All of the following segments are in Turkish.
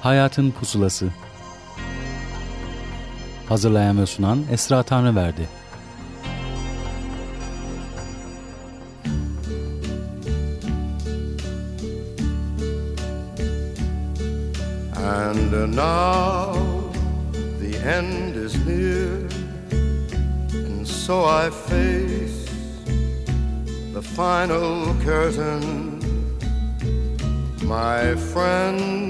Hayatın Pusulası. Hazırlayan ve sunan Esra Tanrıverdi And now the end is near And so I face the final curtain. My friend,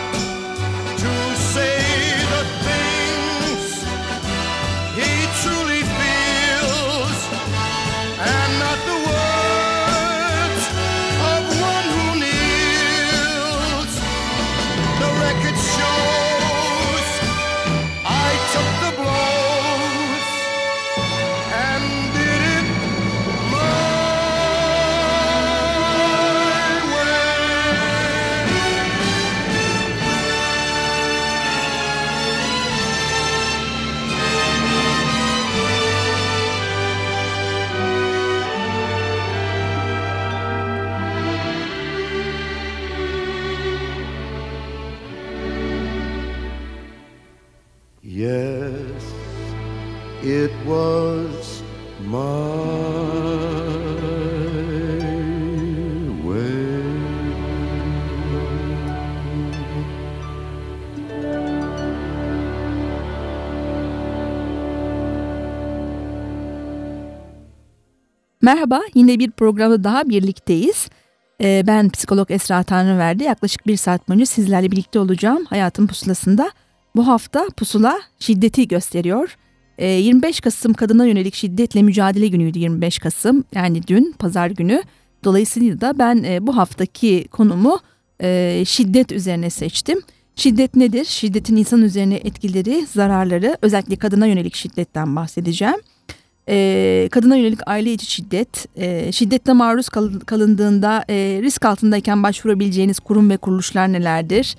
Merhaba, yine bir programda daha birlikteyiz. Ee, ben psikolog Esra Tanrıverdi. Yaklaşık bir saat boyunca sizlerle birlikte olacağım hayatın pusulasında. Bu hafta pusula şiddeti gösteriyor. 25 e, Kasım kadına yönelik şiddetle mücadele günüydü 25 Kasım yani dün pazar günü. Dolayısıyla da ben e, bu haftaki konumu e, şiddet üzerine seçtim. Şiddet nedir? Şiddetin insan üzerine etkileri, zararları, özellikle kadına yönelik şiddetten bahsedeceğim. Kadına yönelik aile içi şiddet, şiddette maruz kalındığında risk altındayken başvurabileceğiniz kurum ve kuruluşlar nelerdir?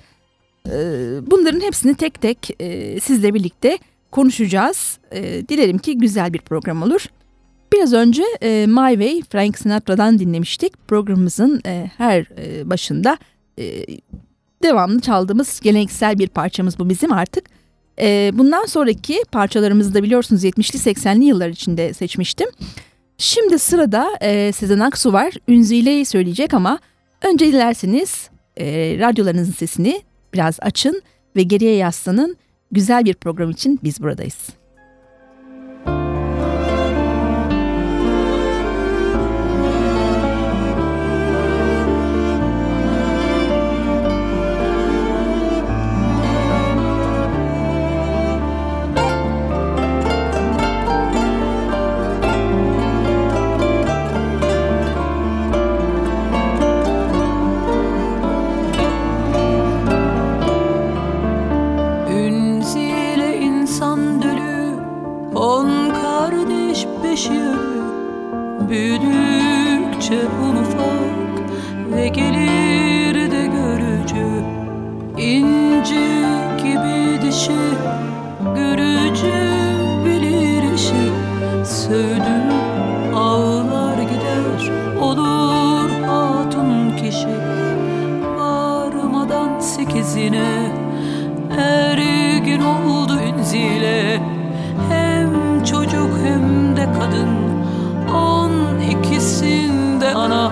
bunların hepsini tek tek sizle birlikte konuşacağız. E, dilerim ki güzel bir program olur. Biraz önce e, My Way Frank Sinatra'dan dinlemiştik. Programımızın e, her e, başında e, devamlı çaldığımız geleneksel bir parçamız bu bizim artık. E, bundan sonraki parçalarımızı da biliyorsunuz 70'li 80'li yıllar içinde seçmiştim. Şimdi sırada e, Sezen Aksu var. Ünzile'yi söyleyecek ama önce dilerseniz e, radyolarınızın sesini biraz açın ve geriye yaslanın güzel bir program için biz buradayız. işi Görücü bilir işi. Sevdim ağlar gider Olur hatun kişi. Varmadan sekizine Ergin oldu ünzile Hem çocuk hem de kadın On ikisinde ana.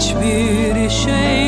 hiçbir şey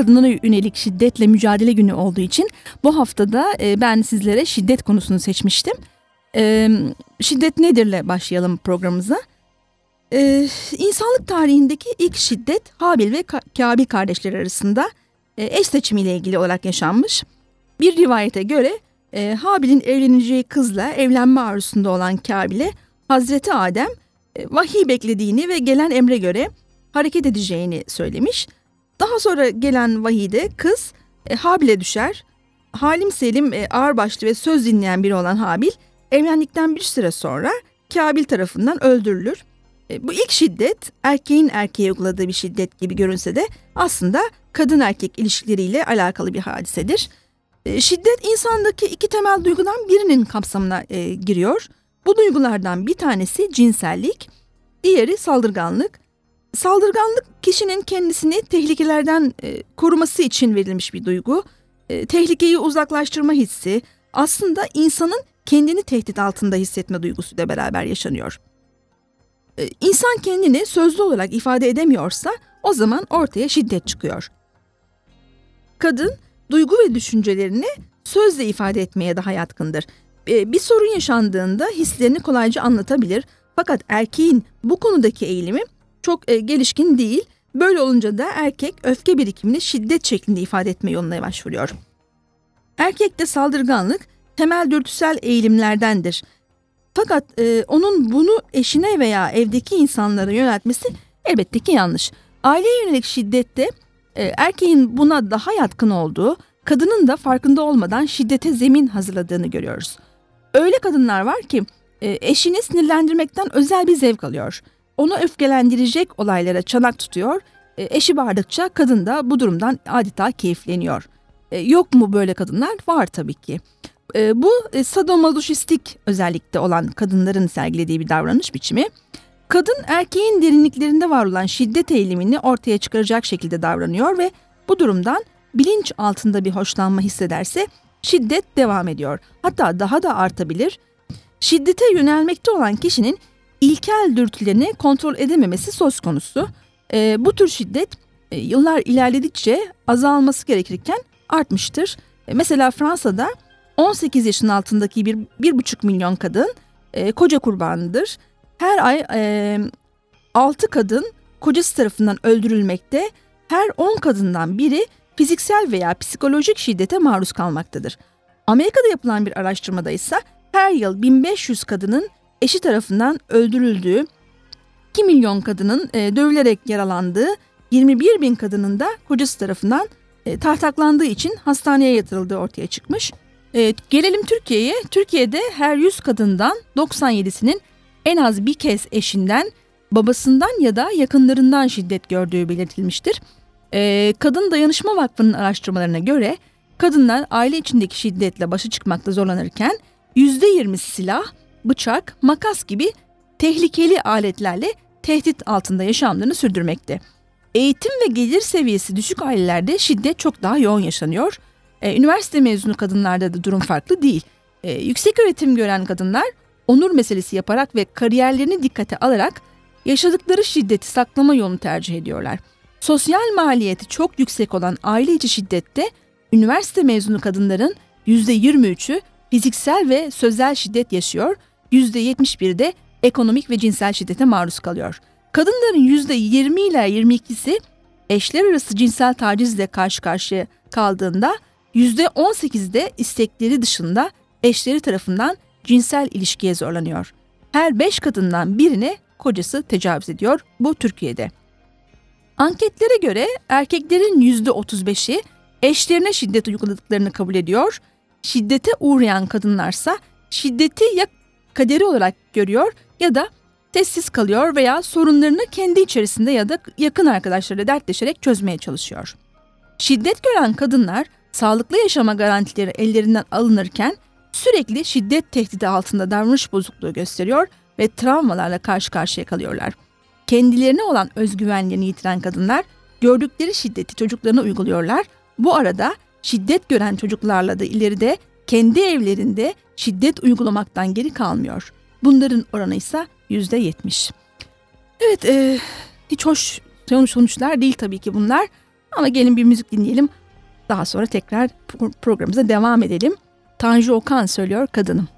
Kadınlara Yönelik Şiddetle Mücadele Günü olduğu için bu haftada e, ben sizlere şiddet konusunu seçmiştim. E, şiddet nedirle başlayalım programımıza. E, insanlık tarihindeki ilk şiddet Habil ve Kabil kardeşler arasında eş seçimiyle ilgili olarak yaşanmış. Bir rivayete göre Habil'in evleneceği kızla evlenme arzusunda olan Kabil'e Hazreti Adem vahiy beklediğini ve gelen emre göre hareket edeceğini söylemiş. Daha sonra gelen vahide kız e, Habil'e düşer. Halim Selim e, ağırbaşlı ve söz dinleyen biri olan Habil evlendikten bir süre sonra Kabil tarafından öldürülür. E, bu ilk şiddet erkeğin erkeğe uyguladığı bir şiddet gibi görünse de aslında kadın erkek ilişkileriyle alakalı bir hadisedir. E, şiddet insandaki iki temel duygudan birinin kapsamına e, giriyor. Bu duygulardan bir tanesi cinsellik, diğeri saldırganlık. Saldırganlık kişinin kendisini tehlikelerden e, koruması için verilmiş bir duygu. E, tehlikeyi uzaklaştırma hissi aslında insanın kendini tehdit altında hissetme duygusuyla beraber yaşanıyor. E, insan kendini sözlü olarak ifade edemiyorsa o zaman ortaya şiddet çıkıyor. Kadın duygu ve düşüncelerini sözle ifade etmeye daha yatkındır. E, bir sorun yaşandığında hislerini kolayca anlatabilir fakat erkeğin bu konudaki eğilimi çok e, gelişkin değil. Böyle olunca da erkek öfke birikimini şiddet şeklinde ifade etme yoluna başvuruyor. Erkekte saldırganlık temel dürtüsel eğilimlerdendir. Fakat e, onun bunu eşine veya evdeki insanlara yöneltmesi elbette ki yanlış. Aileye yönelik şiddette e, erkeğin buna daha yatkın olduğu, kadının da farkında olmadan şiddete zemin hazırladığını görüyoruz. Öyle kadınlar var ki e, eşini sinirlendirmekten özel bir zevk alıyor onu öfkelendirecek olaylara çanak tutuyor. E, eşi bağırdıkça kadın da bu durumdan adeta keyifleniyor. E, yok mu böyle kadınlar? Var tabii ki. E, bu e, sadomasochistik özellikte olan kadınların sergilediği bir davranış biçimi. Kadın erkeğin derinliklerinde var olan şiddet eğilimini ortaya çıkaracak şekilde davranıyor ve bu durumdan bilinç altında bir hoşlanma hissederse şiddet devam ediyor. Hatta daha da artabilir. Şiddete yönelmekte olan kişinin ilkel dürtülerini kontrol edememesi söz konusu. E, bu tür şiddet e, yıllar ilerledikçe azalması gerekirken artmıştır. E, mesela Fransa'da 18 yaşın altındaki bir, bir buçuk milyon kadın e, koca kurbanıdır. Her ay e, 6 kadın kocası tarafından öldürülmekte, her 10 kadından biri fiziksel veya psikolojik şiddete maruz kalmaktadır. Amerika'da yapılan bir araştırmada ise her yıl 1500 kadının eşi tarafından öldürüldüğü, 2 milyon kadının e, dövülerek yaralandığı, 21 bin kadının da kocası tarafından e, tartaklandığı için hastaneye yatırıldığı ortaya çıkmış. E, gelelim Türkiye'ye. Türkiye'de her 100 kadından 97'sinin en az bir kez eşinden, babasından ya da yakınlarından şiddet gördüğü belirtilmiştir. E, Kadın Dayanışma Vakfı'nın araştırmalarına göre kadınlar aile içindeki şiddetle başa çıkmakta zorlanırken %20'si silah, bıçak, makas gibi tehlikeli aletlerle tehdit altında yaşamlarını sürdürmekte. Eğitim ve gelir seviyesi düşük ailelerde şiddet çok daha yoğun yaşanıyor. Ee, üniversite mezunu kadınlarda da durum farklı değil. Ee, yüksek öğretim gören kadınlar onur meselesi yaparak ve kariyerlerini dikkate alarak yaşadıkları şiddeti saklama yolunu tercih ediyorlar. Sosyal maliyeti çok yüksek olan aile içi şiddette üniversite mezunu kadınların %23'ü fiziksel ve sözel şiddet yaşıyor %71 de ekonomik ve cinsel şiddete maruz kalıyor. Kadınların %20 ile 22'si eşler arası cinsel tacizle karşı karşıya kaldığında %18 de istekleri dışında eşleri tarafından cinsel ilişkiye zorlanıyor. Her 5 kadından birine kocası tecavüz ediyor bu Türkiye'de. Anketlere göre erkeklerin %35'i eşlerine şiddet uyguladıklarını kabul ediyor. Şiddete uğrayan kadınlarsa şiddeti ya kaderi olarak görüyor ya da sessiz kalıyor veya sorunlarını kendi içerisinde ya da yakın arkadaşlarıyla dertleşerek çözmeye çalışıyor. Şiddet gören kadınlar sağlıklı yaşama garantileri ellerinden alınırken sürekli şiddet tehdidi altında davranış bozukluğu gösteriyor ve travmalarla karşı karşıya kalıyorlar. Kendilerine olan özgüvenlerini yitiren kadınlar gördükleri şiddeti çocuklarına uyguluyorlar. Bu arada şiddet gören çocuklarla da ileride kendi evlerinde şiddet uygulamaktan geri kalmıyor. Bunların oranı ise yüzde yetmiş. Evet, e, hiç hoş sonuçlar değil tabii ki bunlar. Ama gelin bir müzik dinleyelim. Daha sonra tekrar programımıza devam edelim. Tanju Okan söylüyor Kadınım.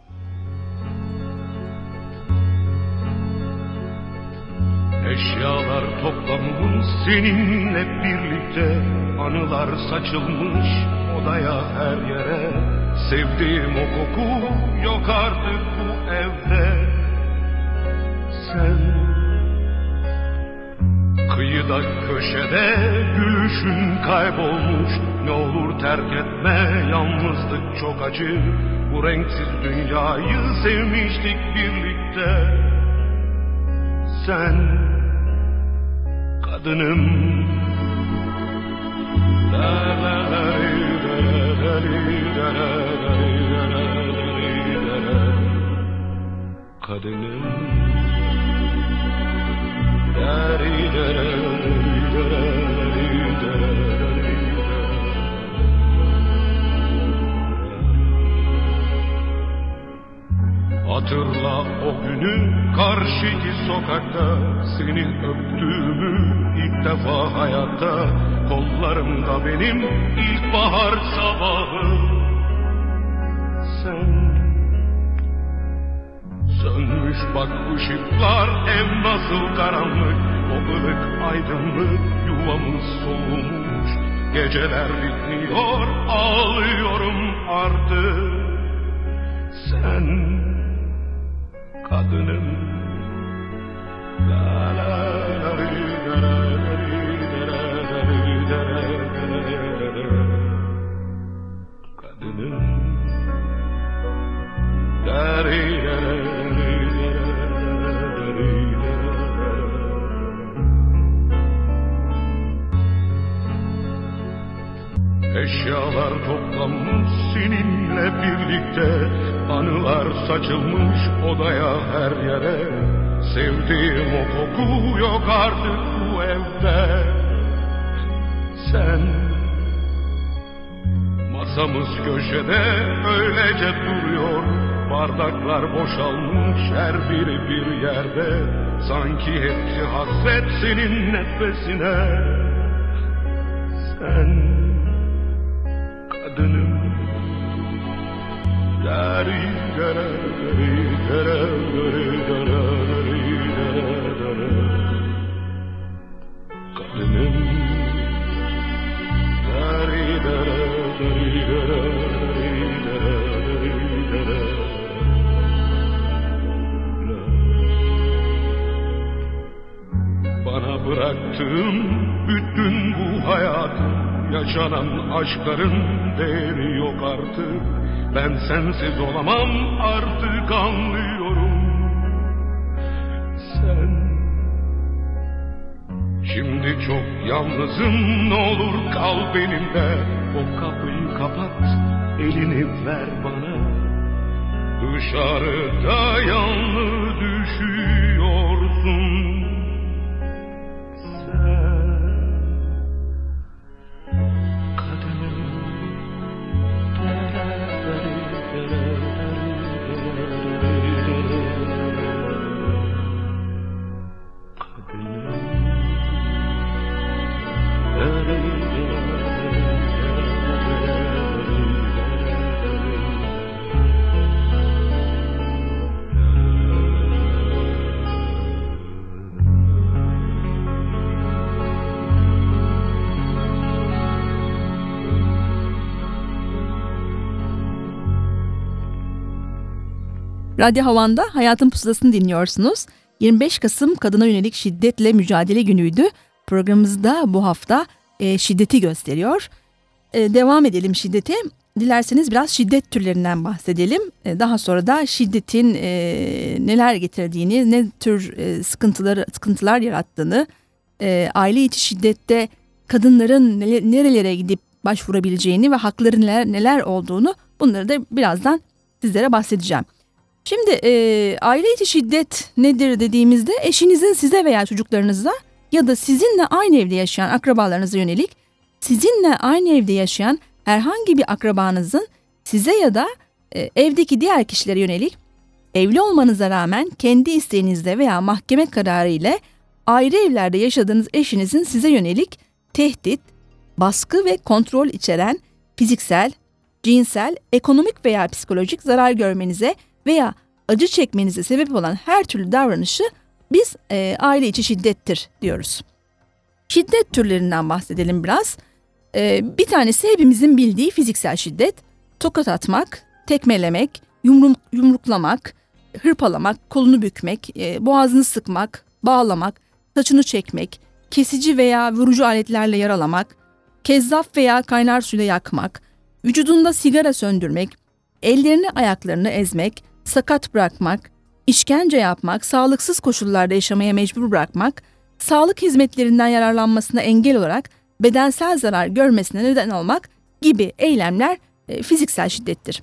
Eşyalar toplanmış seninle birlikte Anılar saçılmış odaya her yere Sevdiğim o koku yok artık bu evde. Sen Kıyıda köşede gülüşün kaybolmuş. Ne olur terk etme yalnızlık çok acı. Bu renksiz dünyayı sevmiştik birlikte. Sen kadınım. La la la Kadınım La ri, Hatırla o günü karşıki sokakta. Seni öptüğümü ilk defa hayatta. Kollarımda benim ilkbahar sabahı. Sen Sönmüş bak ışıklar ev nasıl karanlık. O ılık aydınlık yuvamız soğumuş. Geceler bitmiyor ağlıyorum artık. Sen kadınım La la. Eşyalar toplanmış seninle birlikte Anılar saçılmış odaya her yere. Sevdiğim o koku yok artık bu evde. Sen Masamız köşede öylece duruyor. Bardaklar boşalmış her biri bir yerde. Sanki hepsi hasret senin nefesine. Sen bıraktığın bütün bu hayatı Yaşanan aşkların değeri yok artık Ben sensiz olamam artık anlıyorum. Sen Şimdi çok yalnızım ne olur kal benimle. O kapıyı kapat elini ver bana. Dışarıda yalnız düşüyorsun Radyo Havan'da Hayatın Pusulası'nı dinliyorsunuz. 25 Kasım Kadına Yönelik Şiddetle Mücadele Günü'ydü. Programımızda bu hafta e, şiddeti gösteriyor. E, devam edelim şiddete. Dilerseniz biraz şiddet türlerinden bahsedelim. E, daha sonra da şiddetin e, neler getirdiğini, ne tür e, sıkıntılar, sıkıntılar yarattığını, e, aile içi şiddette kadınların nerelere gidip başvurabileceğini ve hakları neler, neler olduğunu bunları da birazdan sizlere bahsedeceğim. Şimdi e, aile içi şiddet nedir dediğimizde eşinizin size veya çocuklarınıza ya da sizinle aynı evde yaşayan akrabalarınıza yönelik sizinle aynı evde yaşayan herhangi bir akrabanızın size ya da e, evdeki diğer kişilere yönelik evli olmanıza rağmen kendi isteğinizle veya mahkeme kararı ile ayrı evlerde yaşadığınız eşinizin size yönelik tehdit, baskı ve kontrol içeren fiziksel, cinsel, ekonomik veya psikolojik zarar görmenize veya acı çekmenize sebep olan her türlü davranışı biz e, aile içi şiddettir diyoruz. Şiddet türlerinden bahsedelim biraz. E, bir tanesi hepimizin bildiği fiziksel şiddet. Tokat atmak, tekmelemek, yumrum, yumruklamak, hırpalamak, kolunu bükmek, e, boğazını sıkmak, bağlamak, saçını çekmek, kesici veya vurucu aletlerle yaralamak, kezzaf veya kaynar suyla yakmak, vücudunda sigara söndürmek, ellerini ayaklarını ezmek, sakat bırakmak, işkence yapmak, sağlıksız koşullarda yaşamaya mecbur bırakmak, sağlık hizmetlerinden yararlanmasına engel olarak bedensel zarar görmesine neden olmak gibi eylemler e, fiziksel şiddettir.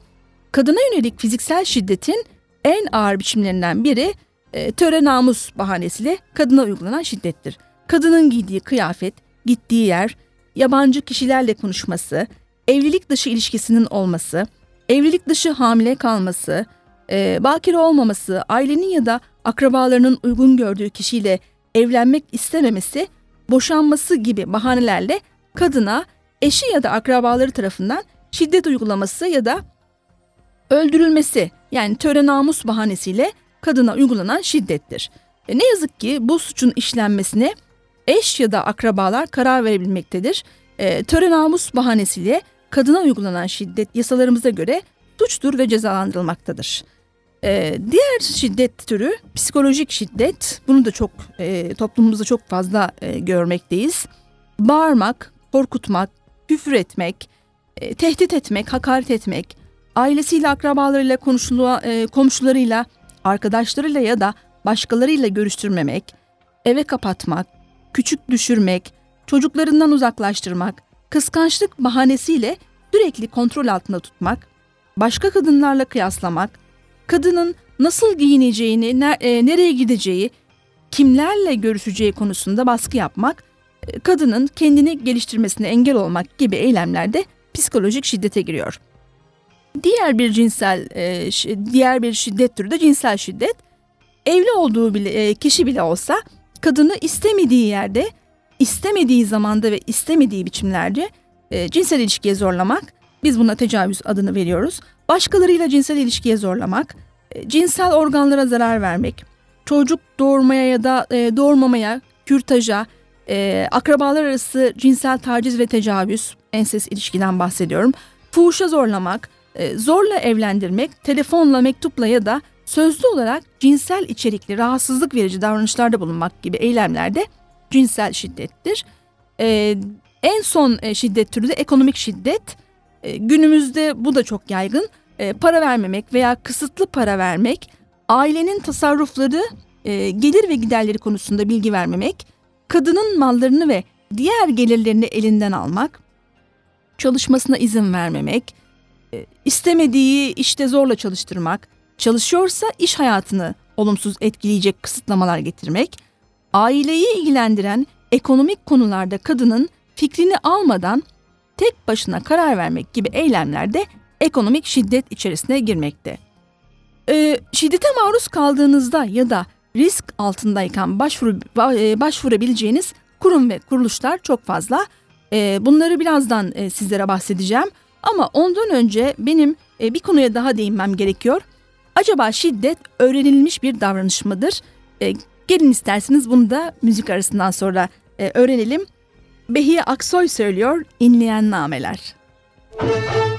Kadına yönelik fiziksel şiddetin en ağır biçimlerinden biri e, töre namus bahanesiyle kadına uygulanan şiddettir. Kadının giydiği kıyafet, gittiği yer, yabancı kişilerle konuşması, evlilik dışı ilişkisinin olması, evlilik dışı hamile kalması, e, bakire olmaması, ailenin ya da akrabalarının uygun gördüğü kişiyle evlenmek istememesi, boşanması gibi bahanelerle kadına eşi ya da akrabaları tarafından şiddet uygulaması ya da öldürülmesi yani töre namus bahanesiyle kadına uygulanan şiddettir. E ne yazık ki bu suçun işlenmesine eş ya da akrabalar karar verebilmektedir. E, töre namus bahanesiyle kadına uygulanan şiddet yasalarımıza göre suçtur ve cezalandırılmaktadır. E, diğer şiddet türü psikolojik şiddet. Bunu da çok e, toplumumuzda çok fazla e, görmekteyiz. Bağırmak, korkutmak, küfür etmek, e, tehdit etmek, hakaret etmek, ailesiyle, akrabalarıyla, konuşulu, e, komşularıyla, arkadaşlarıyla ya da başkalarıyla görüştürmemek, eve kapatmak, küçük düşürmek, çocuklarından uzaklaştırmak, kıskançlık bahanesiyle sürekli kontrol altında tutmak, başka kadınlarla kıyaslamak, kadının nasıl giyineceğini, e, nereye gideceği, kimlerle görüşeceği konusunda baskı yapmak, e, kadının kendini geliştirmesine engel olmak gibi eylemlerde psikolojik şiddete giriyor. Diğer bir cinsel, e, diğer bir şiddet türü de cinsel şiddet. Evli olduğu bile, kişi bile olsa kadını istemediği yerde, istemediği zamanda ve istemediği biçimlerde cinsel ilişkiye zorlamak, biz buna tecavüz adını veriyoruz. Başkalarıyla cinsel ilişkiye zorlamak, cinsel organlara zarar vermek, çocuk doğurmaya ya da doğurmamaya, kürtaja, akrabalar arası cinsel taciz ve tecavüz, enses ilişkiden bahsediyorum. Fuhuşa zorlamak, zorla evlendirmek, telefonla, mektupla ya da sözlü olarak cinsel içerikli rahatsızlık verici davranışlarda bulunmak gibi eylemlerde cinsel şiddettir. en son şiddet türü de ekonomik şiddet. Günümüzde bu da çok yaygın. para vermemek veya kısıtlı para vermek, ailenin tasarrufları, gelir ve giderleri konusunda bilgi vermemek, kadının mallarını ve diğer gelirlerini elinden almak, çalışmasına izin vermemek, e, istemediği işte zorla çalıştırmak, çalışıyorsa iş hayatını olumsuz etkileyecek kısıtlamalar getirmek, aileyi ilgilendiren ekonomik konularda kadının fikrini almadan tek başına karar vermek gibi eylemlerde ekonomik şiddet içerisine girmekte. Ee, şiddete maruz kaldığınızda ya da risk altındayken başvuru, e, başvurabileceğiniz kurum ve kuruluşlar çok fazla. E, bunları birazdan e, sizlere bahsedeceğim. Ama ondan önce benim bir konuya daha değinmem gerekiyor. Acaba şiddet öğrenilmiş bir davranış mıdır? Gelin isterseniz bunu da müzik arasından sonra öğrenelim. Behiye Aksoy söylüyor, inleyen nameler. Müzik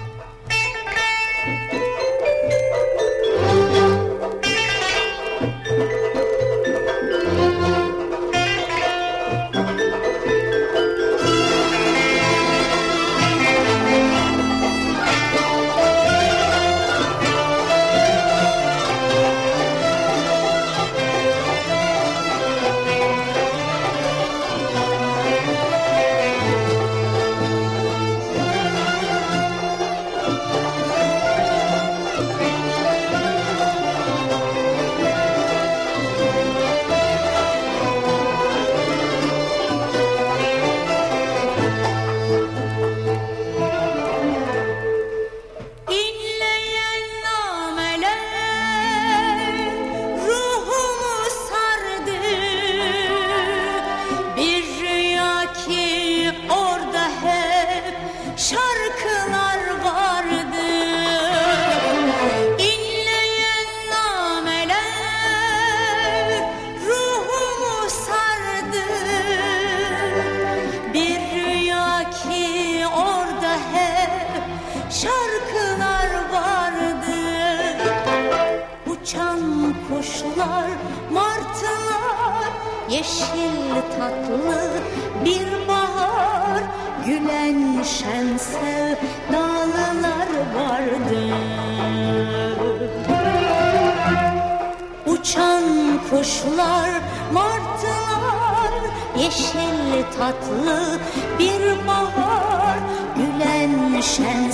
Uçan kuşlar, martılar, yeşil tatlı bir bahar, gülen şen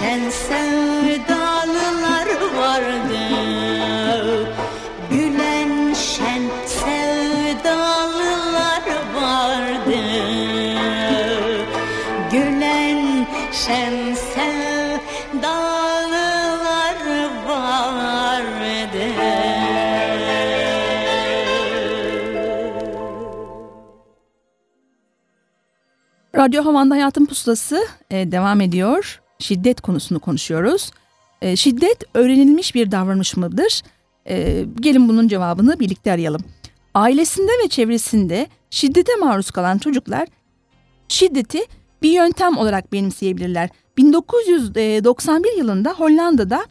gülen şen sevdalılar vardı. Gülen şen sevdalılar vardı. Gülen şen sevdalılar vardı. Radyo Havan'da Hayatın Pusulası e, devam ediyor. Şiddet konusunu konuşuyoruz. E, şiddet öğrenilmiş bir davranış mıdır? E, gelin bunun cevabını birlikte arayalım. Ailesinde ve çevresinde şiddete maruz kalan çocuklar şiddeti bir yöntem olarak benimseyebilirler. 1991 yılında Hollanda'da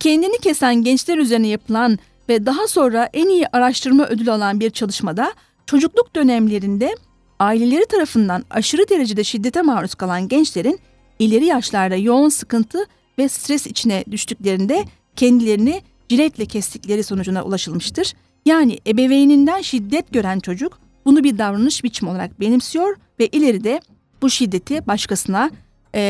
kendini kesen gençler üzerine yapılan ve daha sonra en iyi araştırma ödülü alan bir çalışmada çocukluk dönemlerinde aileleri tarafından aşırı derecede şiddete maruz kalan gençlerin ileri yaşlarda yoğun sıkıntı ve stres içine düştüklerinde kendilerini ciletle kestikleri sonucuna ulaşılmıştır. Yani ebeveyninden şiddet gören çocuk bunu bir davranış biçimi olarak benimsiyor ve ileride bu şiddeti başkasına e,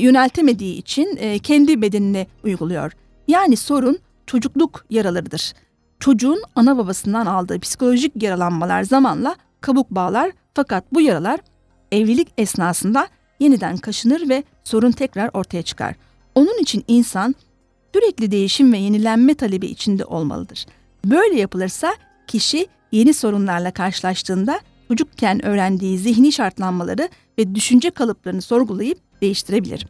yöneltemediği için e, kendi bedenine uyguluyor. Yani sorun çocukluk yaralarıdır. Çocuğun ana babasından aldığı psikolojik yaralanmalar zamanla kabuk bağlar fakat bu yaralar evlilik esnasında yeniden kaşınır ve sorun tekrar ortaya çıkar. Onun için insan sürekli değişim ve yenilenme talebi içinde olmalıdır. Böyle yapılırsa kişi yeni sorunlarla karşılaştığında çocukken öğrendiği zihni şartlanmaları ve düşünce kalıplarını sorgulayıp değiştirebilir.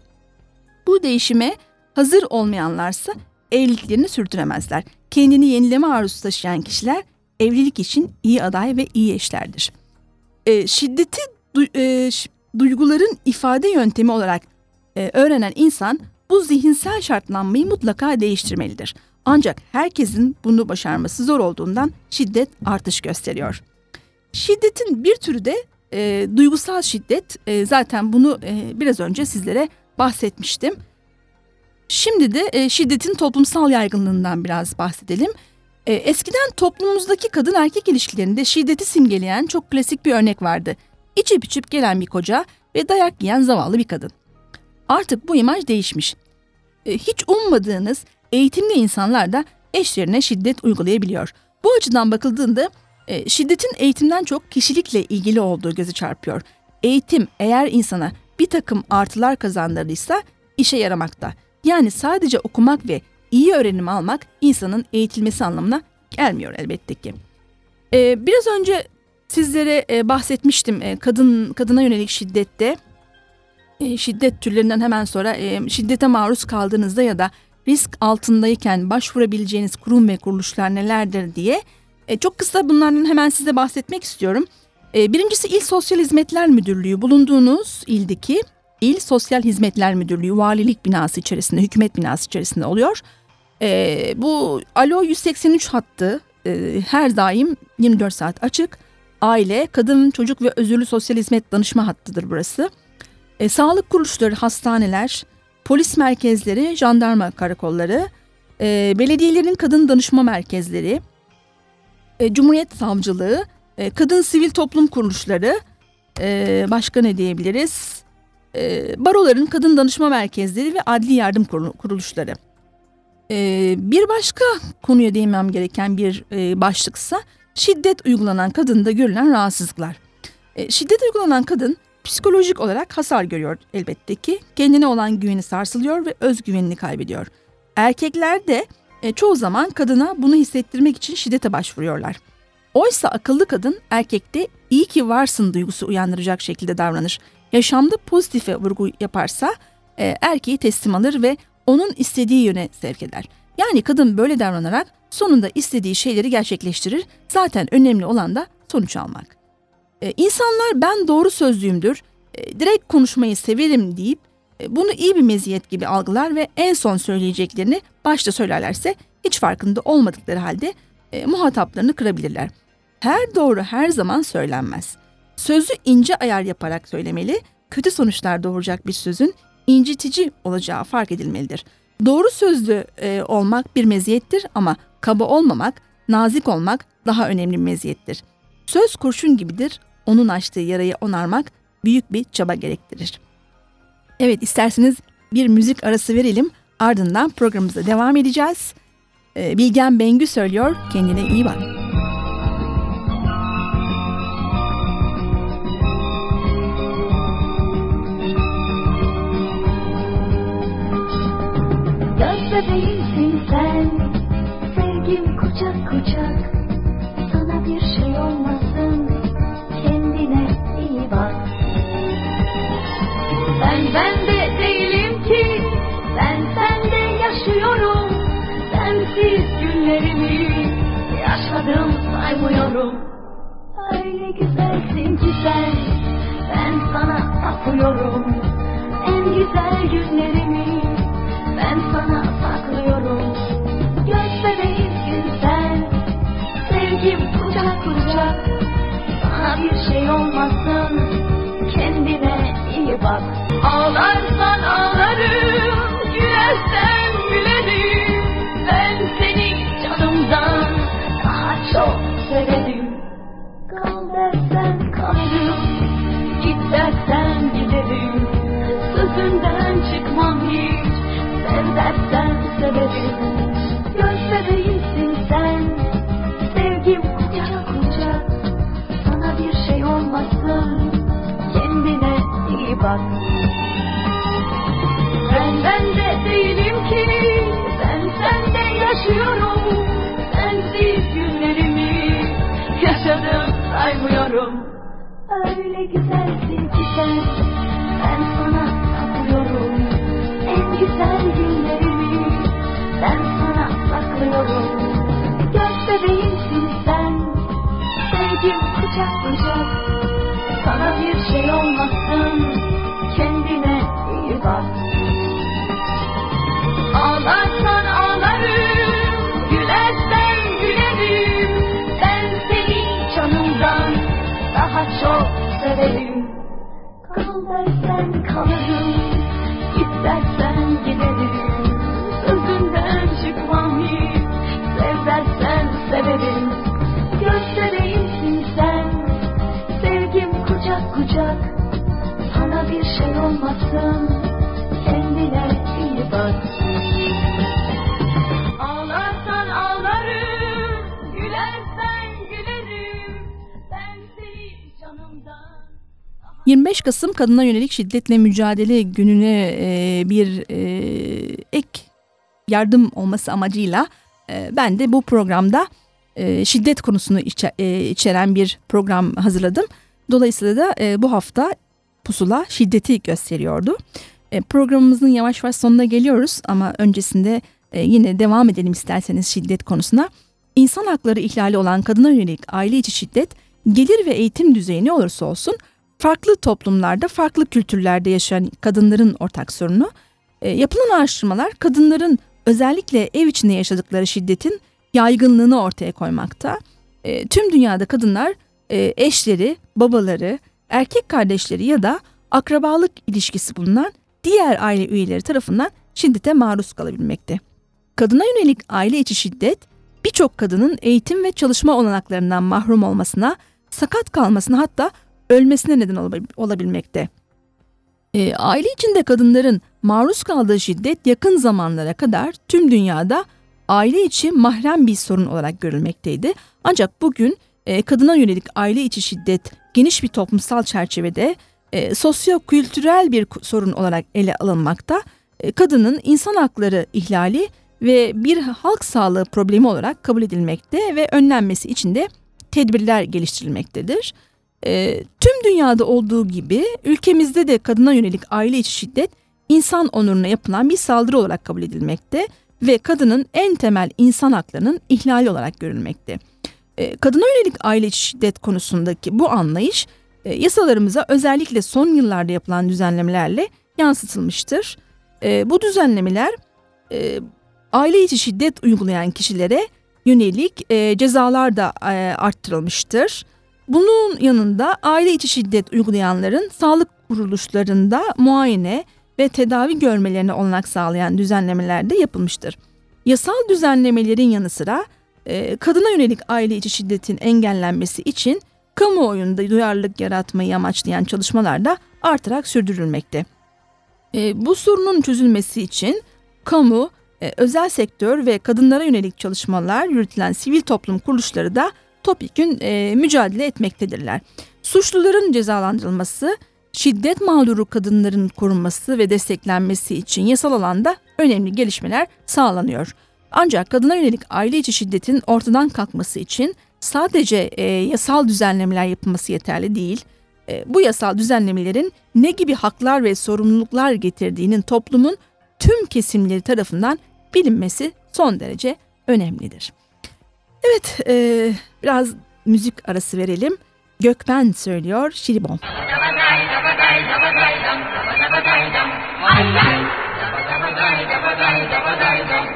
Bu değişime hazır olmayanlarsa evliliklerini sürdüremezler. Kendini yenileme arzusu taşıyan kişiler evlilik için iyi aday ve iyi eşlerdir. E, şiddeti e, duyguların ifade yöntemi olarak e, öğrenen insan bu zihinsel şartlanmayı mutlaka değiştirmelidir. Ancak herkesin bunu başarması zor olduğundan şiddet artış gösteriyor. Şiddetin bir türü de e, duygusal şiddet. E, zaten bunu e, biraz önce sizlere bahsetmiştim. Şimdi de e, şiddetin toplumsal yaygınlığından biraz bahsedelim. E, eskiden toplumumuzdaki kadın erkek ilişkilerinde şiddeti simgeleyen çok klasik bir örnek vardı. İçip içip gelen bir koca ve dayak yiyen zavallı bir kadın. Artık bu imaj değişmiş. E, hiç ummadığınız eğitimli insanlar da eşlerine şiddet uygulayabiliyor. Bu açıdan bakıldığında e, şiddetin eğitimden çok kişilikle ilgili olduğu gözü çarpıyor. Eğitim eğer insana bir takım artılar kazandırdıysa işe yaramakta. Yani sadece okumak ve iyi öğrenim almak insanın eğitilmesi anlamına gelmiyor elbette ki. E, biraz önce sizlere e, bahsetmiştim e, kadın kadına yönelik şiddette e, şiddet türlerinden hemen sonra e, şiddete maruz kaldığınızda ya da risk altındayken başvurabileceğiniz kurum ve kuruluşlar nelerdir diye e, çok kısa bunlardan hemen size bahsetmek istiyorum. E, birincisi İl Sosyal Hizmetler Müdürlüğü bulunduğunuz ildeki İl Sosyal Hizmetler Müdürlüğü valilik binası içerisinde, hükümet binası içerisinde oluyor. E, bu Alo 183 hattı e, her daim 24 saat açık. Aile, kadın, çocuk ve özürlü sosyal hizmet danışma hattıdır burası. E, sağlık kuruluşları, hastaneler, polis merkezleri, jandarma karakolları, e, belediyelerin kadın danışma merkezleri, e, Cumhuriyet Savcılığı, e, kadın sivil toplum kuruluşları, e, başka ne diyebiliriz? E, baroların kadın danışma merkezleri ve adli yardım kuruluşları. E, bir başka konuya değinmem gereken bir e, başlıksa şiddet uygulanan kadında görülen rahatsızlıklar. E, şiddet uygulanan kadın psikolojik olarak hasar görüyor elbette ki. Kendine olan güveni sarsılıyor ve özgüvenini kaybediyor. Erkekler de e, çoğu zaman kadına bunu hissettirmek için şiddete başvuruyorlar. Oysa akıllı kadın erkekte iyi ki varsın duygusu uyandıracak şekilde davranır. Yaşamda pozitife vurgu yaparsa e, erkeği teslim alır ve onun istediği yöne sevk eder. Yani kadın böyle davranarak sonunda istediği şeyleri gerçekleştirir. Zaten önemli olan da sonuç almak. Ee, insanlar ben doğru sözlüyümdür, e, direkt konuşmayı severim deyip e, bunu iyi bir meziyet gibi algılar ve en son söyleyeceklerini başta söylerlerse hiç farkında olmadıkları halde e, muhataplarını kırabilirler. Her doğru her zaman söylenmez. Sözü ince ayar yaparak söylemeli, kötü sonuçlar doğuracak bir sözün incitici olacağı fark edilmelidir. Doğru sözlü e, olmak bir meziyettir ama kaba olmamak, nazik olmak daha önemli bir meziyettir. Söz kurşun gibidir, onun açtığı yarayı onarmak büyük bir çaba gerektirir. Evet isterseniz bir müzik arası verelim ardından programımıza devam edeceğiz. Ee, Bilgen Bengü söylüyor kendine iyi bak. Göz bebeğimsin sen. Sevgim kucak kucak. Sana bir şey olmasın. Kendine iyi bak. Ben bende değilim ki. Ben sende yaşıyorum. Sensiz günlerimi Yaşadım saymıyorum. Öyle güzelsin ki sen. Ben sana tapıyorum En güzel günlerimi ben sana saklıyorum. Göz sen Sevgim kucak kucak. Sana bir şey olmasın bak. Ben bende değilim ki Ben sende yaşıyorum. Sensiz günlerimi Yaşadım saymıyorum. Öyle güzelsin ki sen Ben sana tapıyorum En güzel günlerimi Ben sana saklıyorum Göz bebeğimsin sen Sevgim kucak kucak Sana bir şey olmasın. Kendine iyi bak. Ağlarsan ağlarım Gülersen gülerim. Ben seni canımdan Daha çok severim. Kal dersen kalırım olmasın. Kendine iyi bak Ağlarsan ağlarım Gülersen gülerim. Ben seni canımdan 25 Kasım Kadına Yönelik Şiddetle Mücadele Günü'ne e, bir e, ek yardım olması amacıyla e, ben de bu programda e, şiddet konusunu içe, e, içeren bir program hazırladım. Dolayısıyla da e, bu hafta pusula şiddeti gösteriyordu. E, programımızın yavaş yavaş sonuna geliyoruz ama öncesinde e, yine devam edelim isterseniz şiddet konusuna. İnsan hakları ihlali olan kadına yönelik aile içi şiddet gelir ve eğitim düzeyi ne olursa olsun farklı toplumlarda, farklı kültürlerde yaşayan kadınların ortak sorunu. E, yapılan araştırmalar kadınların özellikle ev içinde yaşadıkları şiddetin yaygınlığını ortaya koymakta. E, tüm dünyada kadınlar e, eşleri, babaları, erkek kardeşleri ya da akrabalık ilişkisi bulunan diğer aile üyeleri tarafından şiddete maruz kalabilmekte. Kadına yönelik aile içi şiddet birçok kadının eğitim ve çalışma olanaklarından mahrum olmasına, sakat kalmasına hatta ölmesine neden olabilmekte. E, aile içinde kadınların maruz kaldığı şiddet yakın zamanlara kadar tüm dünyada aile içi mahrem bir sorun olarak görülmekteydi. Ancak bugün e, kadına yönelik aile içi şiddet geniş bir toplumsal çerçevede e, sosyo-kültürel bir sorun olarak ele alınmakta. E, kadının insan hakları ihlali ve bir halk sağlığı problemi olarak kabul edilmekte ve önlenmesi için de tedbirler geliştirilmektedir. Tüm dünyada olduğu gibi ülkemizde de kadına yönelik aile içi şiddet insan onuruna yapılan bir saldırı olarak kabul edilmekte ve kadının en temel insan haklarının ihlali olarak görülmekte. E, kadına yönelik aile şiddet konusundaki bu anlayış e, yasalarımıza özellikle son yıllarda yapılan düzenlemelerle yansıtılmıştır. E, bu düzenlemeler aile içi şiddet uygulayan kişilere yönelik cezalar da arttırılmıştır. Bunun yanında aile içi şiddet uygulayanların sağlık kuruluşlarında muayene ve tedavi görmelerine olanak sağlayan düzenlemeler de yapılmıştır. Yasal düzenlemelerin yanı sıra e, kadına yönelik aile içi şiddetin engellenmesi için kamuoyunda duyarlılık yaratmayı amaçlayan çalışmalar da artarak sürdürülmekte. E, bu sorunun çözülmesi için kamu, e, özel sektör ve kadınlara yönelik çalışmalar yürütülen sivil toplum kuruluşları da topyekün mücadele etmektedirler. Suçluların cezalandırılması, şiddet mağduru kadınların korunması ve desteklenmesi için yasal alanda önemli gelişmeler sağlanıyor. Ancak kadına yönelik aile içi şiddetin ortadan kalkması için sadece e, yasal düzenlemeler yapılması yeterli değil. E, bu yasal düzenlemelerin ne gibi haklar ve sorumluluklar getirdiğinin toplumun tüm kesimleri tarafından bilinmesi son derece önemlidir. Evet, e, biraz müzik arası verelim. Gökben söylüyor Şiribon.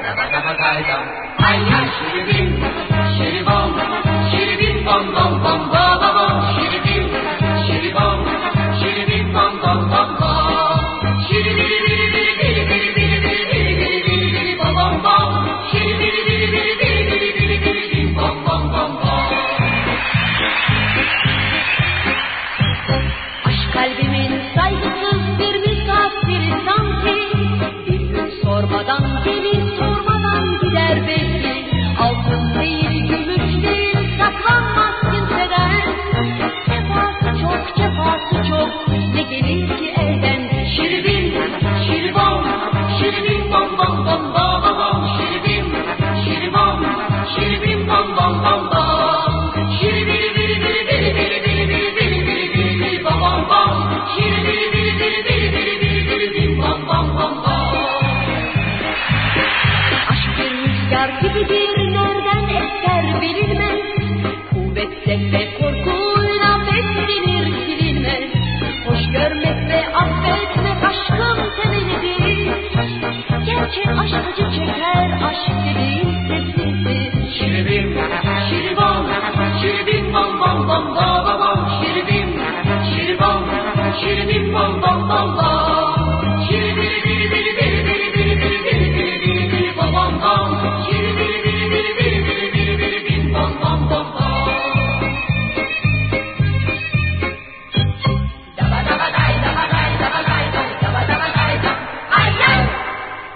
哒哒哒哒哒哒，哎呀，徐冰，徐蹦，徐冰蹦蹦蹦蹦。Çok, ne gelir i'll 岁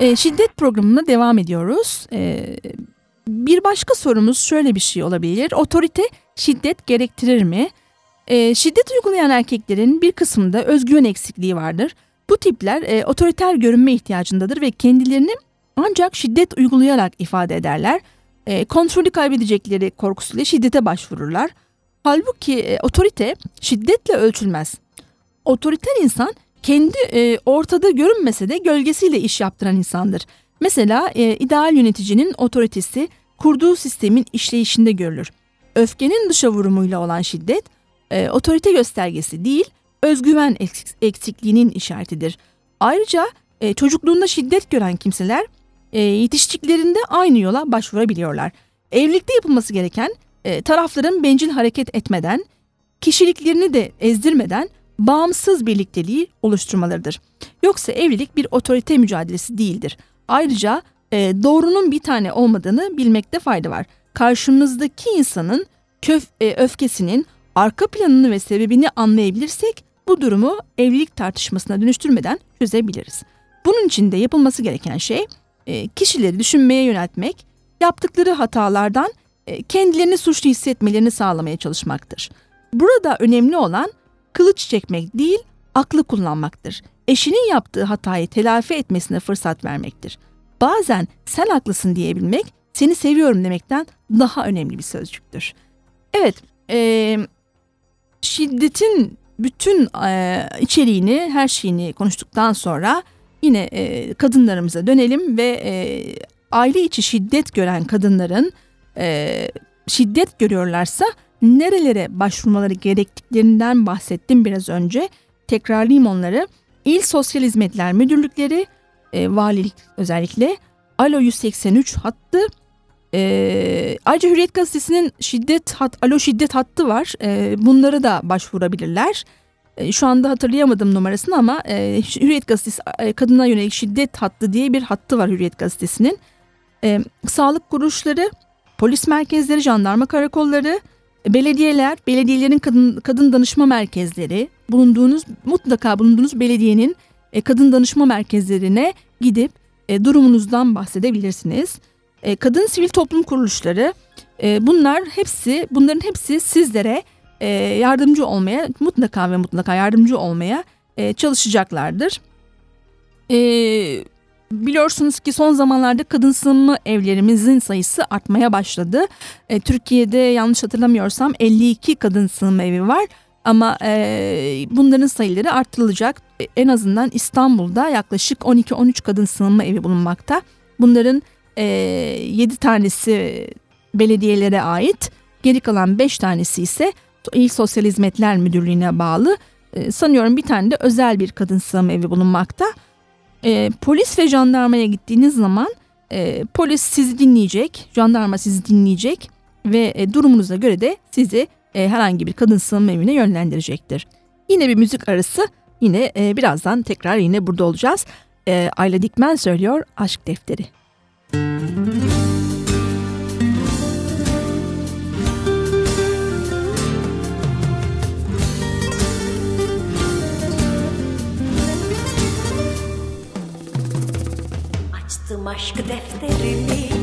E, şiddet programına devam ediyoruz. E, bir başka sorumuz şöyle bir şey olabilir. Otorite şiddet gerektirir mi? E, şiddet uygulayan erkeklerin bir kısmında özgüven eksikliği vardır. Bu tipler e, otoriter görünme ihtiyacındadır ve kendilerini ancak şiddet uygulayarak ifade ederler. E, kontrolü kaybedecekleri korkusuyla şiddete başvururlar. Halbuki e, otorite şiddetle ölçülmez. Otoriter insan kendi e, ortada görünmese de gölgesiyle iş yaptıran insandır. Mesela e, ideal yöneticinin otoritesi kurduğu sistemin işleyişinde görülür. Öfkenin dışa vurumuyla olan şiddet e, otorite göstergesi değil, özgüven eksikliğinin işaretidir. Ayrıca e, çocukluğunda şiddet gören kimseler e, yetiştiklerinde aynı yola başvurabiliyorlar. Evlilikte yapılması gereken e, tarafların bencil hareket etmeden, kişiliklerini de ezdirmeden bağımsız birlikteliği oluşturmalarıdır. Yoksa evlilik bir otorite mücadelesi değildir. Ayrıca e, doğrunun bir tane olmadığını bilmekte fayda var. Karşımızdaki insanın köf, e, öfkesinin arka planını ve sebebini anlayabilirsek bu durumu evlilik tartışmasına dönüştürmeden çözebiliriz. Bunun için de yapılması gereken şey e, kişileri düşünmeye yöneltmek, yaptıkları hatalardan e, kendilerini suçlu hissetmelerini sağlamaya çalışmaktır. Burada önemli olan kılıç çekmek değil, aklı kullanmaktır. Eşinin yaptığı hatayı telafi etmesine fırsat vermektir. Bazen sen haklısın diyebilmek, seni seviyorum demekten daha önemli bir sözcüktür. Evet, e, şiddetin bütün e, içeriğini, her şeyini konuştuktan sonra yine e, kadınlarımıza dönelim ve e, aile içi şiddet gören kadınların e, şiddet görüyorlarsa nerelere başvurmaları gerektiklerinden bahsettim biraz önce. Tekrarlayayım onları. İl Sosyal Hizmetler Müdürlükleri, e, valilik özellikle, Alo 183 hattı, e, ayrıca Hürriyet Gazetesi'nin şiddet hat, alo şiddet hattı var. E, bunları da başvurabilirler. E, şu anda hatırlayamadım numarasını ama e, Hürriyet Gazetesi e, kadına yönelik şiddet hattı diye bir hattı var Hürriyet Gazetesi'nin. E, sağlık kuruluşları, polis merkezleri, jandarma karakolları, belediyeler, belediyelerin kadın, kadın danışma merkezleri, bulunduğunuz mutlaka bulunduğunuz belediyenin e, kadın danışma merkezlerine gidip e, durumunuzdan bahsedebilirsiniz. E, kadın sivil toplum kuruluşları, e, bunlar hepsi, bunların hepsi sizlere e, yardımcı olmaya mutlaka ve mutlaka yardımcı olmaya e, çalışacaklardır. E, biliyorsunuz ki son zamanlarda kadın sığınma evlerimizin sayısı artmaya başladı. E, Türkiye'de yanlış hatırlamıyorsam 52 kadın sığınma evi var. Ama e, bunların sayıları artırılacak. E, en azından İstanbul'da yaklaşık 12-13 kadın sığınma evi bulunmakta. Bunların e, 7 tanesi belediyelere ait. Geri kalan 5 tanesi ise İl Sosyal Hizmetler Müdürlüğü'ne bağlı. E, sanıyorum bir tane de özel bir kadın sığınma evi bulunmakta. E, polis ve jandarmaya gittiğiniz zaman e, polis sizi dinleyecek, jandarma sizi dinleyecek ve e, durumunuza göre de sizi e, herhangi bir kadın sığınma evine yönlendirecektir. Yine bir müzik arası, yine e, birazdan tekrar yine burada olacağız. E, Ayla Dikmen söylüyor Aşk Defteri. Müzik Açtım aşk defterimi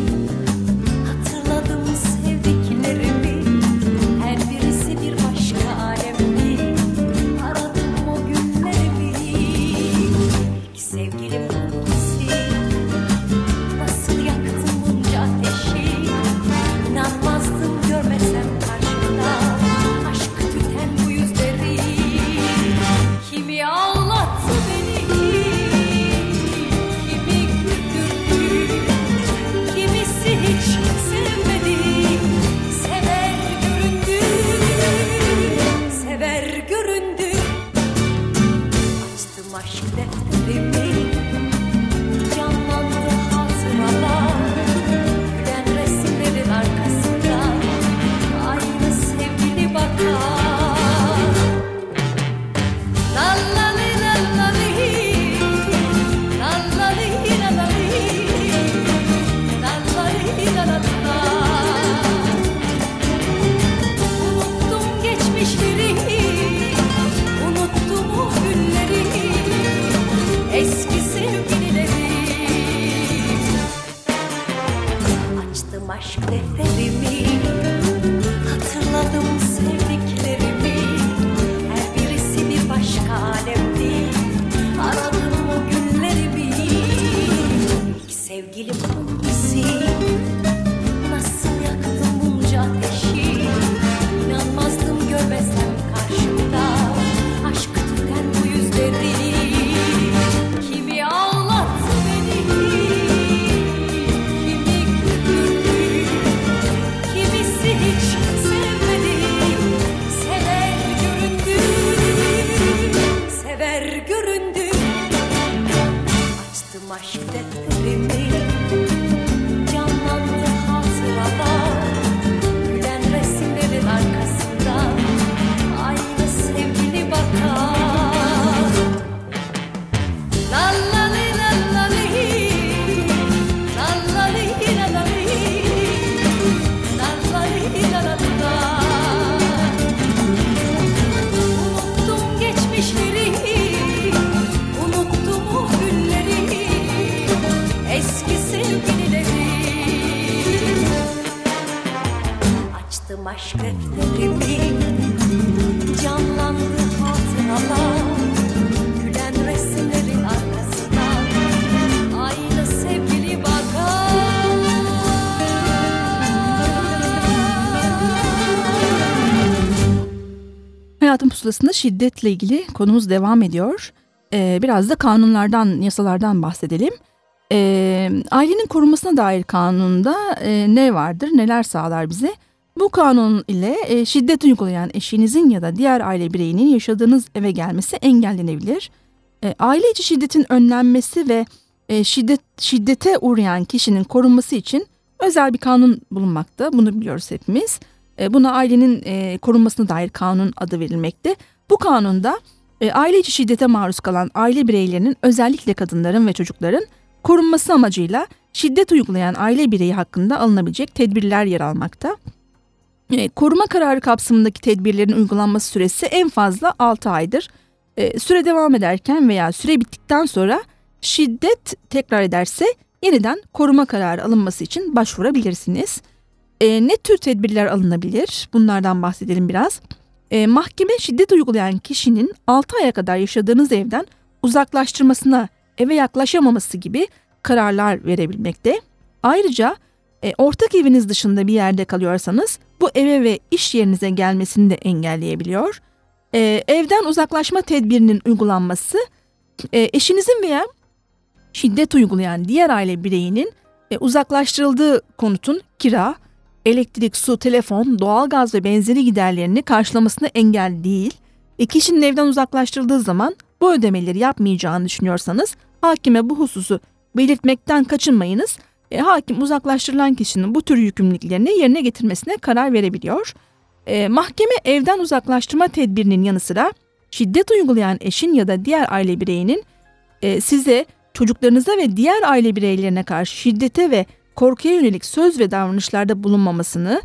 pusulasında şiddetle ilgili konumuz devam ediyor. Ee, biraz da kanunlardan, yasalardan bahsedelim. Ee, ailenin korunmasına dair kanunda e, ne vardır, neler sağlar bize? Bu kanun ile e, şiddet uygulayan eşinizin ya da diğer aile bireyinin yaşadığınız eve gelmesi engellenebilir. E, aile içi şiddetin önlenmesi ve e, şiddet şiddete uğrayan kişinin korunması için özel bir kanun bulunmakta. Bunu biliyoruz hepimiz. E, buna ailenin e, korunmasına dair kanun adı verilmekte. Bu kanunda e, aile içi şiddete maruz kalan aile bireylerinin özellikle kadınların ve çocukların korunması amacıyla şiddet uygulayan aile bireyi hakkında alınabilecek tedbirler yer almakta. Koruma kararı kapsamındaki tedbirlerin uygulanması süresi en fazla 6 aydır. Süre devam ederken veya süre bittikten sonra şiddet tekrar ederse yeniden koruma kararı alınması için başvurabilirsiniz. E, ne tür tedbirler alınabilir? Bunlardan bahsedelim biraz. E, mahkeme şiddet uygulayan kişinin 6 aya kadar yaşadığınız evden uzaklaştırmasına, eve yaklaşamaması gibi kararlar verebilmekte. Ayrıca e, ortak eviniz dışında bir yerde kalıyorsanız bu eve ve iş yerinize gelmesini de engelleyebiliyor. E, evden uzaklaşma tedbirinin uygulanması e, eşinizin veya şiddet uygulayan diğer aile bireyinin e, uzaklaştırıldığı konutun kira, elektrik, su, telefon, doğalgaz ve benzeri giderlerini karşılamasına engel değil. E, kişinin evden uzaklaştırıldığı zaman bu ödemeleri yapmayacağını düşünüyorsanız hakime bu hususu belirtmekten kaçınmayınız. E, hakim uzaklaştırılan kişinin bu tür yükümlülüklerini yerine getirmesine karar verebiliyor. E, mahkeme evden uzaklaştırma tedbirinin yanı sıra şiddet uygulayan eşin ya da diğer aile bireyinin e, size, çocuklarınıza ve diğer aile bireylerine karşı şiddete ve korkuya yönelik söz ve davranışlarda bulunmamasını,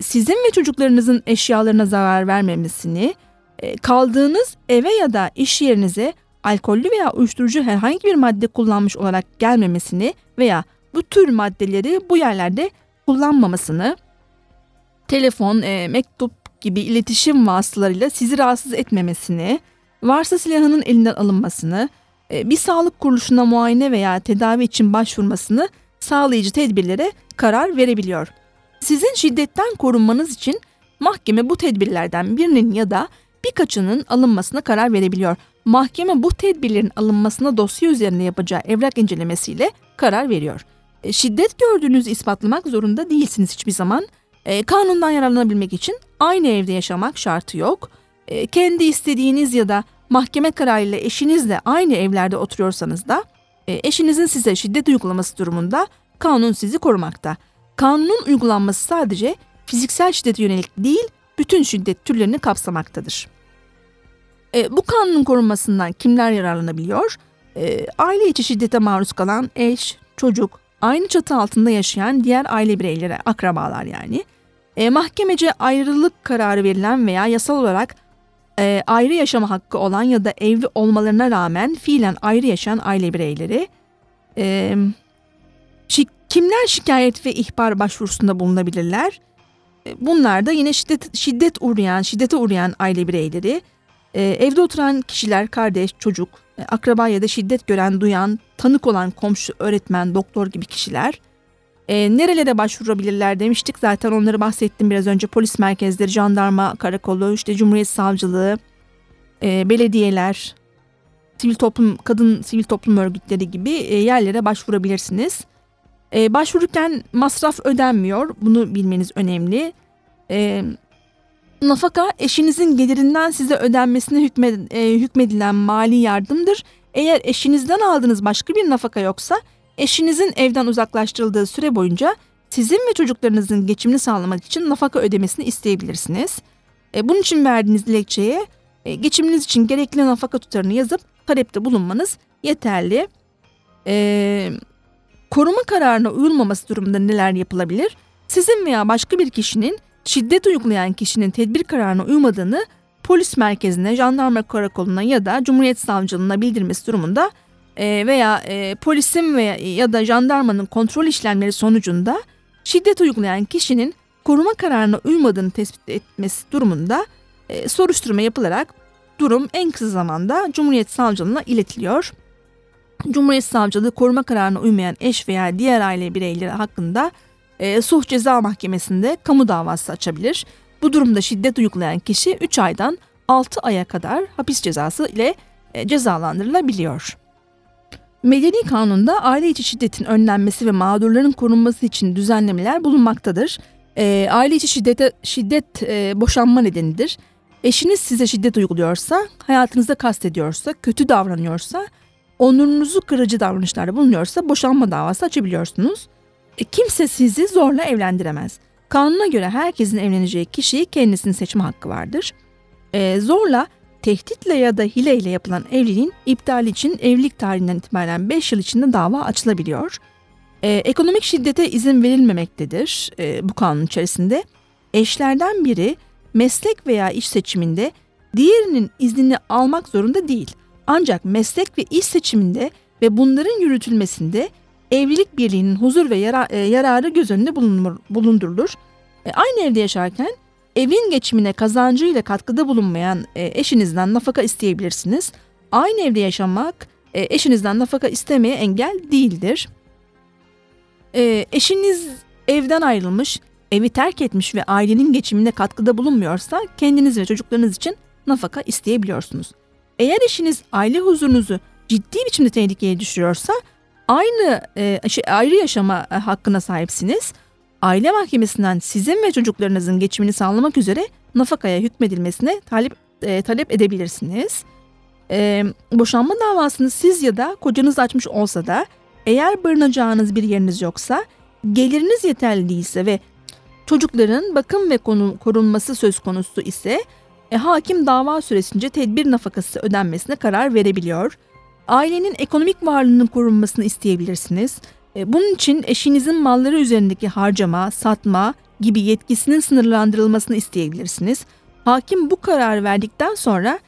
sizin ve çocuklarınızın eşyalarına zarar vermemesini, e, kaldığınız eve ya da iş yerinize alkollü veya uyuşturucu herhangi bir madde kullanmış olarak gelmemesini veya bu tür maddeleri bu yerlerde kullanmamasını, telefon, e, mektup gibi iletişim vasıtalarıyla sizi rahatsız etmemesini, varsa silahının elinden alınmasını, e, bir sağlık kuruluşuna muayene veya tedavi için başvurmasını sağlayıcı tedbirlere karar verebiliyor. Sizin şiddetten korunmanız için mahkeme bu tedbirlerden birinin ya da birkaçının alınmasına karar verebiliyor. Mahkeme bu tedbirlerin alınmasına dosya üzerine yapacağı evrak incelemesiyle karar veriyor. E, şiddet gördüğünüzü ispatlamak zorunda değilsiniz hiçbir zaman. E, kanundan yararlanabilmek için aynı evde yaşamak şartı yok. E, kendi istediğiniz ya da mahkeme kararıyla eşinizle aynı evlerde oturuyorsanız da eşinizin size şiddet uygulaması durumunda kanun sizi korumakta. Kanunun uygulanması sadece fiziksel şiddete yönelik değil, bütün şiddet türlerini kapsamaktadır. E, bu kanunun korunmasından kimler yararlanabiliyor? E, aile içi şiddete maruz kalan eş, çocuk, aynı çatı altında yaşayan diğer aile bireyleri, akrabalar yani. E, mahkemece ayrılık kararı verilen veya yasal olarak e, ayrı yaşama hakkı olan ya da evli olmalarına rağmen fiilen ayrı yaşayan aile bireyleri. E, şi- kimler şikayet ve ihbar başvurusunda bulunabilirler? E, bunlar da yine şiddet, şiddet uğrayan, şiddete uğrayan aile bireyleri, e, evde oturan kişiler, kardeş, çocuk, e, akraba ya da şiddet gören, duyan, tanık olan komşu, öğretmen, doktor gibi kişiler. E, nerelere başvurabilirler demiştik zaten onları bahsettim biraz önce. Polis merkezleri, jandarma karakolu, işte Cumhuriyet Savcılığı, e, belediyeler, sivil toplum, kadın sivil toplum örgütleri gibi e, yerlere başvurabilirsiniz. E, başvururken masraf ödenmiyor. Bunu bilmeniz önemli. E, nafaka eşinizin gelirinden size ödenmesine hükmed, e, hükmedilen mali yardımdır. Eğer eşinizden aldığınız başka bir nafaka yoksa eşinizin evden uzaklaştırıldığı süre boyunca sizin ve çocuklarınızın geçimini sağlamak için nafaka ödemesini isteyebilirsiniz. E, bunun için verdiğiniz dilekçeye e, geçiminiz için gerekli nafaka tutarını yazıp talepte bulunmanız yeterli. E, koruma kararına uyulmaması durumunda neler yapılabilir? Sizin veya başka bir kişinin şiddet uygulayan kişinin tedbir kararına uymadığını polis merkezine, jandarma karakoluna ya da Cumhuriyet Savcılığına bildirmesi durumunda e, veya e, polisin veya ya da jandarmanın kontrol işlemleri sonucunda şiddet uygulayan kişinin koruma kararına uymadığını tespit etmesi durumunda e, soruşturma yapılarak durum en kısa zamanda Cumhuriyet Savcılığına iletiliyor. Cumhuriyet Savcılığı koruma kararına uymayan eş veya diğer aile bireyleri hakkında e, Suh Ceza Mahkemesi'nde kamu davası açabilir. Bu durumda şiddet uygulayan kişi 3 aydan 6 aya kadar hapis cezası ile e, cezalandırılabiliyor. Medeni kanunda aile içi şiddetin önlenmesi ve mağdurların korunması için düzenlemeler bulunmaktadır. E, aile içi şiddete, şiddet e, boşanma nedenidir. Eşiniz size şiddet uyguluyorsa, hayatınıza kastediyorsa, kötü davranıyorsa, onurunuzu kırıcı davranışlarda bulunuyorsa boşanma davası açabiliyorsunuz. E, kimse sizi zorla evlendiremez. Kanuna göre herkesin evleneceği kişiyi kendisinin seçme hakkı vardır. E, zorla, tehditle ya da hileyle yapılan evliliğin iptali için evlilik tarihinden itibaren 5 yıl içinde dava açılabiliyor. E, ekonomik şiddete izin verilmemektedir e, bu kanun içerisinde. Eşlerden biri meslek veya iş seçiminde diğerinin iznini almak zorunda değil. Ancak meslek ve iş seçiminde ve bunların yürütülmesinde evlilik birliğinin huzur ve yara, e, yararı göz önünde bulundurulur. E, aynı evde yaşarken evin geçimine kazancıyla katkıda bulunmayan e, eşinizden nafaka isteyebilirsiniz. Aynı evde yaşamak e, eşinizden nafaka istemeye engel değildir. E, eşiniz evden ayrılmış, evi terk etmiş ve ailenin geçimine katkıda bulunmuyorsa kendiniz ve çocuklarınız için nafaka isteyebiliyorsunuz. Eğer eşiniz aile huzurunuzu ciddi biçimde tehlikeye düşürüyorsa aynı e, şey, ayrı yaşama e, hakkına sahipsiniz. Aile mahkemesinden sizin ve çocuklarınızın geçimini sağlamak üzere nafakaya hükmedilmesine talep e, talep edebilirsiniz. E, boşanma davasını siz ya da kocanız açmış olsa da eğer barınacağınız bir yeriniz yoksa, geliriniz yeterli değilse ve çocukların bakım ve konu, korunması söz konusu ise e, hakim dava süresince tedbir nafakası ödenmesine karar verebiliyor. Ailenin ekonomik varlığının korunmasını isteyebilirsiniz. E, bunun için eşinizin malları üzerindeki harcama, satma gibi yetkisinin sınırlandırılmasını isteyebilirsiniz. Hakim bu kararı verdikten sonra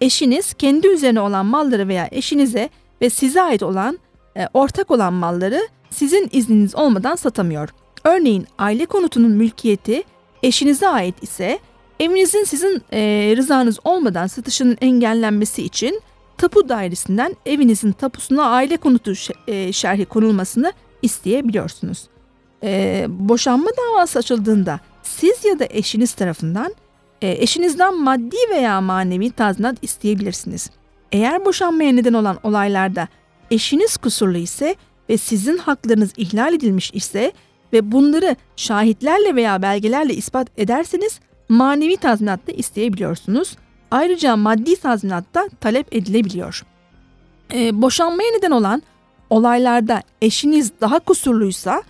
eşiniz kendi üzerine olan malları veya eşinize ve size ait olan e, ortak olan malları sizin izniniz olmadan satamıyor. Örneğin aile konutunun mülkiyeti eşinize ait ise evinizin sizin e, rızanız olmadan satışının engellenmesi için tapu dairesinden evinizin tapusuna aile konutu e, şerhi konulmasını isteyebiliyorsunuz. E, boşanma davası açıldığında siz ya da eşiniz tarafından e, eşinizden maddi veya manevi tazminat isteyebilirsiniz. Eğer boşanmaya neden olan olaylarda eşiniz kusurlu ise ve sizin haklarınız ihlal edilmiş ise ve bunları şahitlerle veya belgelerle ispat ederseniz manevi tazminat da isteyebiliyorsunuz. Ayrıca maddi tazminat da talep edilebiliyor. Ee, boşanmaya neden olan olaylarda eşiniz daha kusurluysa,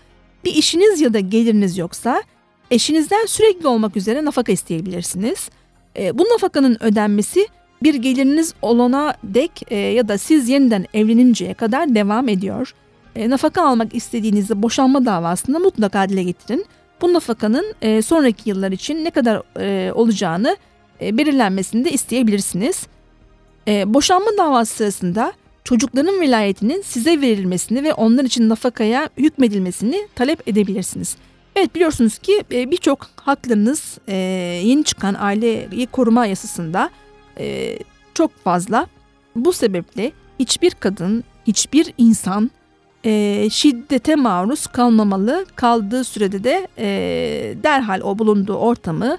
bir işiniz ya da geliriniz yoksa eşinizden sürekli olmak üzere nafaka isteyebilirsiniz. Ee, bu nafakanın ödenmesi bir geliriniz olana dek e, ya da siz yeniden evleninceye kadar devam ediyor. E, nafaka almak istediğinizde boşanma davasında mutlaka dile getirin. Bu nafakanın e, sonraki yıllar için ne kadar e, olacağını e, belirlenmesini de isteyebilirsiniz. E, boşanma davası sırasında çocukların velayetinin size verilmesini ve onlar için nafakaya hükmedilmesini talep edebilirsiniz. Evet biliyorsunuz ki e, birçok haklarınız yeni çıkan aileyi koruma yasasında çok fazla. Bu sebeple hiçbir kadın, hiçbir insan şiddete maruz kalmamalı. Kaldığı sürede de derhal o bulunduğu ortamı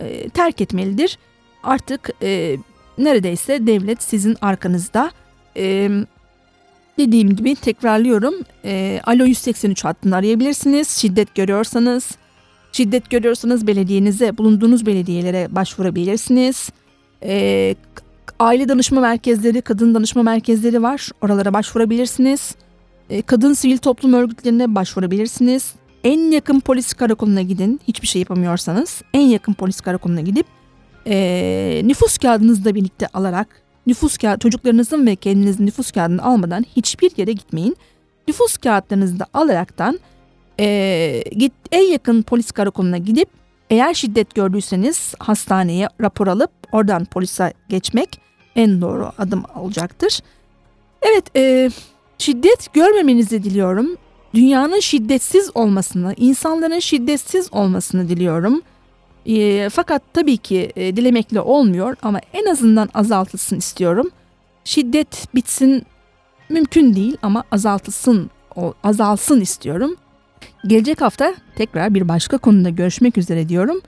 e, terk etmelidir. Artık e, neredeyse devlet sizin arkanızda. E, dediğim gibi tekrarlıyorum. E, Alo 183 hattını arayabilirsiniz. Şiddet görüyorsanız, şiddet görüyorsanız belediyenize, bulunduğunuz belediyelere başvurabilirsiniz. E, aile danışma merkezleri, kadın danışma merkezleri var. Oralara başvurabilirsiniz. E, kadın sivil toplum örgütlerine başvurabilirsiniz. En yakın polis karakoluna gidin. Hiçbir şey yapamıyorsanız en yakın polis karakoluna gidip e, nüfus kağıdınızı da birlikte alarak nüfus kağıdı çocuklarınızın ve kendinizin nüfus kağıdını almadan hiçbir yere gitmeyin. Nüfus kağıtlarınızı da alaraktan e, git en yakın polis karakoluna gidip eğer şiddet gördüyseniz hastaneye rapor alıp oradan polise geçmek en doğru adım olacaktır. Evet, e, şiddet görmemenizi diliyorum. Dünyanın şiddetsiz olmasını, insanların şiddetsiz olmasını diliyorum. E, fakat tabii ki e, dilemekle olmuyor ama en azından azaltılsın istiyorum. Şiddet bitsin mümkün değil ama azaltılsın, o, azalsın istiyorum. Gelecek hafta tekrar bir başka konuda görüşmek üzere diyorum.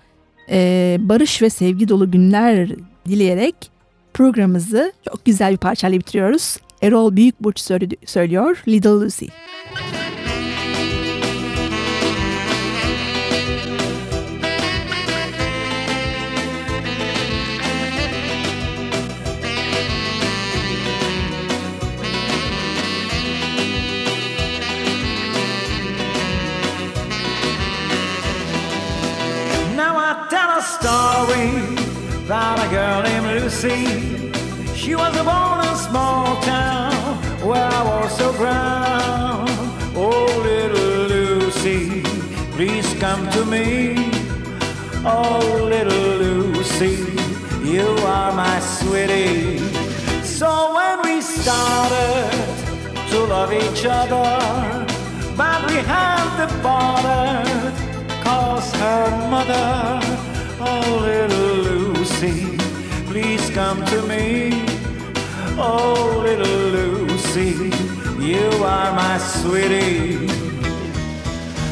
E, barış ve sevgi dolu günler dileyerek programımızı çok güzel bir parçayla bitiriyoruz. Erol Büyükburç söylüyor Little Lucy. Now story about a girl named Lucy. She was born in a small town where I was so proud. Oh, little Lucy, please come to me. Oh, little Lucy, you are my sweetie. So when we started to love each other, but we had the border cause her mother, Oh little Lucy, you are my sweetie.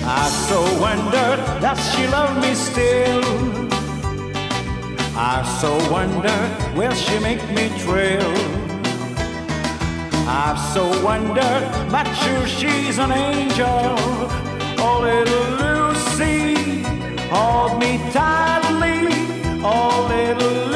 I so wondered, does she love me still? I so wondered, will she make me thrill? I've so wondered, but sure she's an angel. Oh, little Lucy, hold me tightly. Oh, little Lucy,